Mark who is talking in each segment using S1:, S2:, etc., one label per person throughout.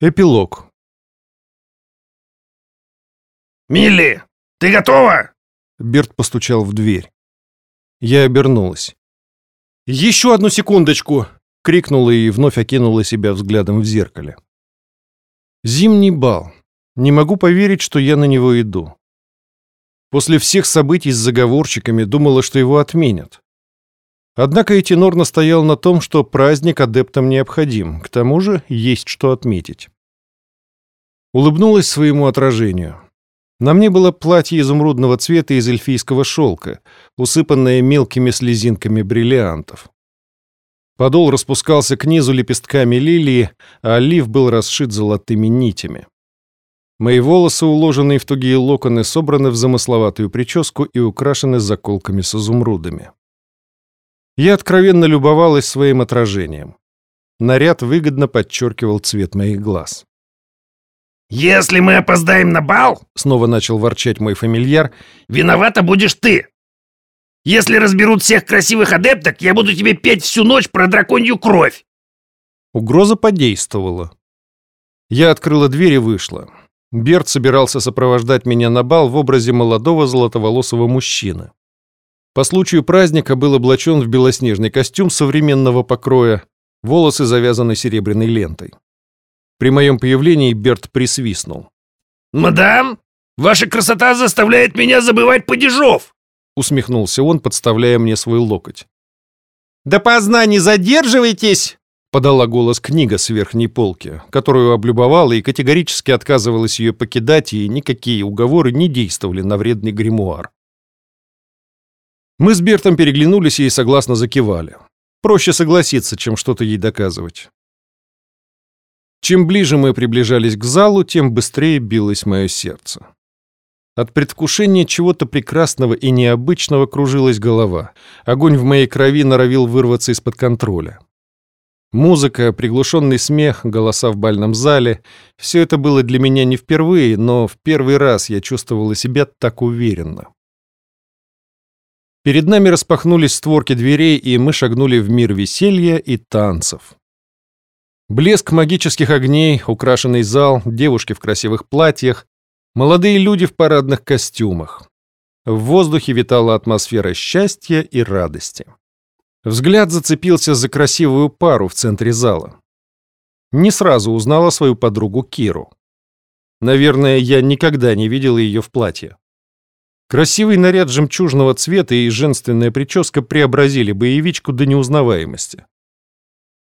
S1: Эпилог.
S2: «Милли, ты готова?»
S1: Берт постучал в дверь. Я обернулась. «Еще одну секундочку!» — крикнула и вновь окинула себя взглядом в зеркале. Зимний бал. Не могу поверить, что я на него иду. После всех событий с заговорщиками думала, что его отменят. Однако Этинор настоял на том, что праздник адептам необходим, к тому же есть что отметить. Улыбнулась своему отражению. На мне было платье изумрудного цвета из эльфийского шелка, усыпанное мелкими слезинками бриллиантов. Подол распускался к низу лепестками лилии, а олив был расшит золотыми нитями. Мои волосы, уложенные в тугие локоны, собраны в замысловатую прическу и украшены заколками с изумрудами. Я откровенно любовалась своим отражением. Наряд выгодно подчеркивал цвет моих глаз.
S2: «Если мы опоздаем на бал, — снова начал ворчать мой фамильяр, — виновата будешь ты. Если разберут всех красивых адепток, я буду тебе петь всю ночь про драконью кровь!»
S1: Угроза подействовала. Я открыла дверь и вышла. Берт собирался сопровождать меня на бал в образе молодого золотоволосого мужчины. По случаю праздника был облачен в белоснежный костюм современного покроя, волосы завязаны серебряной лентой. При моем появлении Берт присвистнул.
S2: «Мадам, ваша красота заставляет меня забывать падежов!»
S1: усмехнулся он, подставляя мне свой локоть. «Да поздна, не задерживайтесь!» подала голос книга с верхней полки, которую облюбовала и категорически отказывалась ее покидать, и никакие уговоры не действовали на вредный гримуар. Мы с Бертом переглянулись и согласно закивали. Проще согласиться, чем что-то ей доказывать. Чем ближе мы приближались к залу, тем быстрее билось мое сердце. От предвкушения чего-то прекрасного и необычного кружилась голова. Огонь в моей крови норовил вырваться из-под контроля. Музыка, приглушенный смех, голоса в бальном зале — все это было для меня не впервые, но в первый раз я чувствовала себя так уверенно. Перед нами распахнулись створки дверей, и мы шагнули в мир веселья и танцев. Блеск магических огней, украшенный зал, девушки в красивых платьях, молодые люди в парадных костюмах. В воздухе витала атмосфера счастья и радости. Взгляд зацепился за красивую пару в центре зала. Не сразу узнала свою подругу Киру. Наверное, я никогда не видела ее в платье. Красивый наряд жемчужного цвета и женственная прическа преобразили боевичку до неузнаваемости.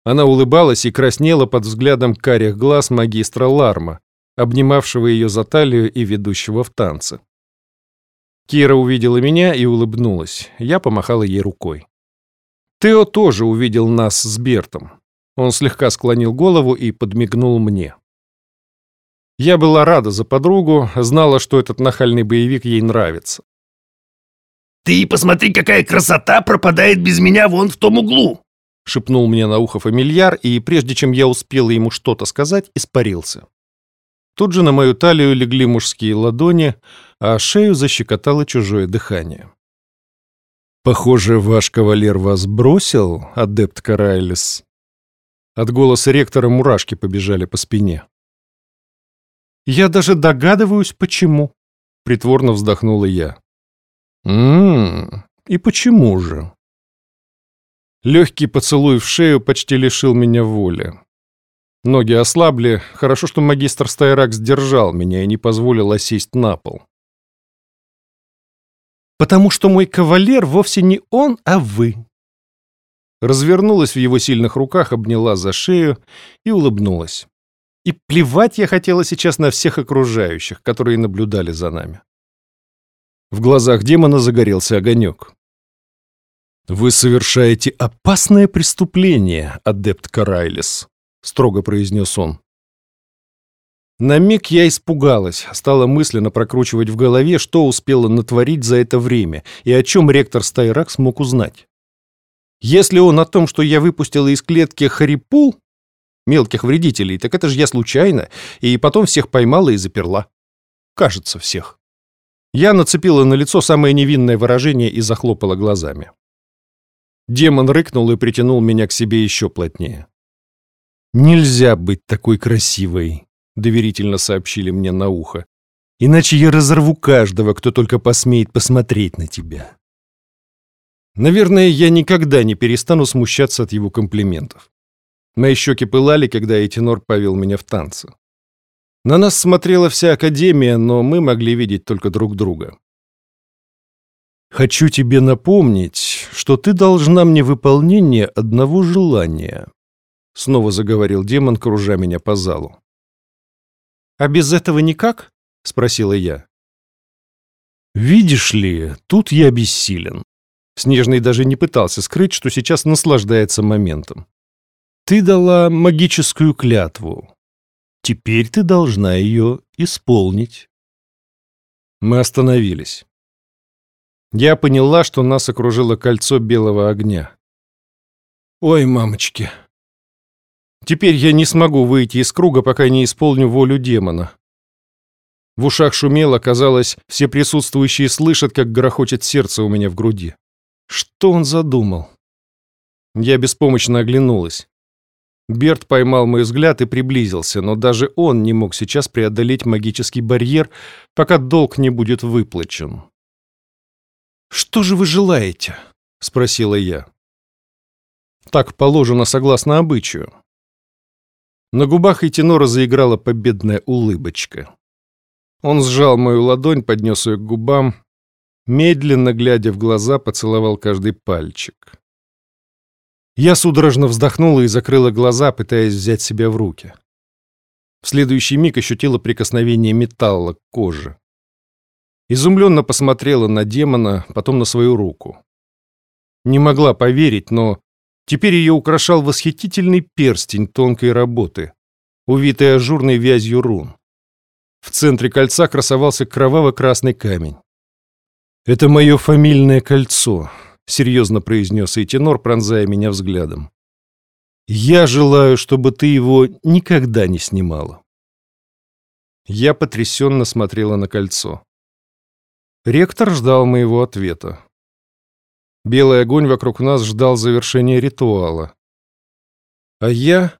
S1: Она улыбалась и краснела под взглядом карих глаз магистра Ларма, обнимавшего ее за талию и ведущего в танцы. Кира увидела меня и улыбнулась. Я помахала ей рукой. Тео тоже увидел нас с Бертом. Он слегка склонил голову и подмигнул мне. Я была рада за подругу, знала, что этот нахальный боевик ей нравится.
S2: «Ты посмотри, какая красота пропадает без меня вон в том углу!»
S1: шепнул мне на ухо фамильяр, и прежде чем я успела ему что-то сказать, испарился. Тут же на мою талию легли мужские ладони, а шею защекотало чужое дыхание. «Похоже, ваш кавалер вас бросил, адепт Карайлис?» От голоса ректора мурашки побежали по спине.
S3: Я даже догадываюсь, почему. Притворно вздохнула я.
S1: Ммм, и почему же? Легкий поцелуй в шею почти лишил меня воли. Ноги ослабли, хорошо, что магистр Стайрак сдержал меня и не позволил осесть на пол.
S3: «Потому что мой кавалер вовсе не он, а вы».
S1: Развернулась в его сильных руках, обняла за шею и улыбнулась. И плевать я хотела сейчас на всех окружающих, которые наблюдали за нами. В глазах демона загорелся огонек. «Вы совершаете опасное преступление, адепт Карайлис», — строго произнес он. На миг я испугалась, стала мысленно прокручивать в голове, что успела натворить за это время и о чем ректор Стайрак смог узнать. Если он о том, что я выпустила из клетки Харипул, мелких вредителей, так это же я случайно, и потом всех поймала и заперла. Кажется, всех. Я нацепила на лицо самое невинное выражение и захлопала глазами. Демон рыкнул и притянул меня к себе еще плотнее. «Нельзя быть такой красивой!» доверительно сообщили мне на ухо. «Иначе я разорву каждого, кто только посмеет посмотреть на тебя». Наверное, я никогда не перестану смущаться от его комплиментов. Мои щеки пылали, когда Этинор повел меня в танцы. На нас смотрела вся Академия, но мы могли видеть только друг друга. «Хочу тебе напомнить, что ты должна мне выполнение одного желания», снова заговорил демон, кружа меня по залу.
S3: «А без этого никак?» — спросила я.
S1: «Видишь ли, тут я бессилен». Снежный даже не пытался скрыть, что сейчас наслаждается моментом. «Ты дала магическую клятву. Теперь ты должна ее исполнить». Мы остановились. Я поняла, что нас окружило кольцо белого огня. «Ой, мамочки!» Теперь я не смогу выйти из круга, пока не исполню волю демона. В ушах шумело, казалось, все присутствующие слышат, как грохочет сердце у меня в груди. Что он задумал? Я беспомощно оглянулась. Берт поймал мой взгляд и приблизился, но даже он не мог сейчас преодолеть магический барьер, пока долг не будет выплачен.
S3: «Что же вы желаете?» — спросила я.
S1: Так положено согласно обычаю. На губах Этинора заиграла победная улыбочка. Он сжал мою ладонь, поднес ее к губам, медленно, глядя в глаза, поцеловал каждый пальчик. Я судорожно вздохнула и закрыла глаза, пытаясь взять себя в руки. В следующий миг ощутила прикосновение металла к коже. Изумленно посмотрела на демона, потом на свою руку. Не могла поверить, но теперь ее украшал восхитительный перстень тонкой работы, увитый ажурной вязью рун. В центре кольца красовался кроваво-красный камень. «Это мое фамильное кольцо», — серьезно произнес Эйтенор, пронзая меня взглядом. «Я желаю, чтобы ты его никогда не снимала». Я потрясенно смотрела на кольцо. Ректор ждал моего ответа. Белый огонь вокруг нас ждал завершения ритуала. А я...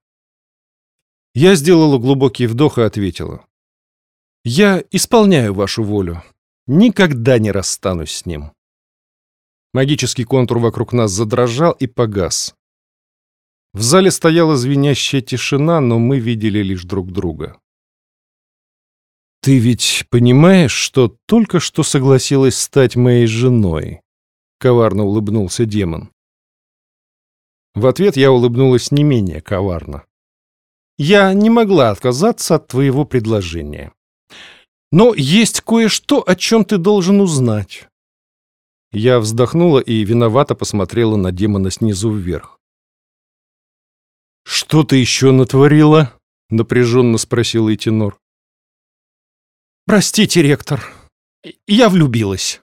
S1: Я сделала глубокий вдох и ответила. «Я исполняю вашу волю. Никогда не расстанусь с ним». Магический контур вокруг нас задрожал и погас. В зале стояла звенящая тишина, но мы видели лишь друг друга. «Ты ведь понимаешь, что только что согласилась стать моей женой?» — коварно улыбнулся демон. В ответ я улыбнулась не менее коварно. «Я не могла отказаться от твоего предложения. Но есть кое-что, о чем ты должен узнать». Я вздохнула и виновато посмотрела на демона снизу вверх. «Что ты еще натворила?» — напряженно спросил Этинор.
S3: «Простите, ректор, я влюбилась».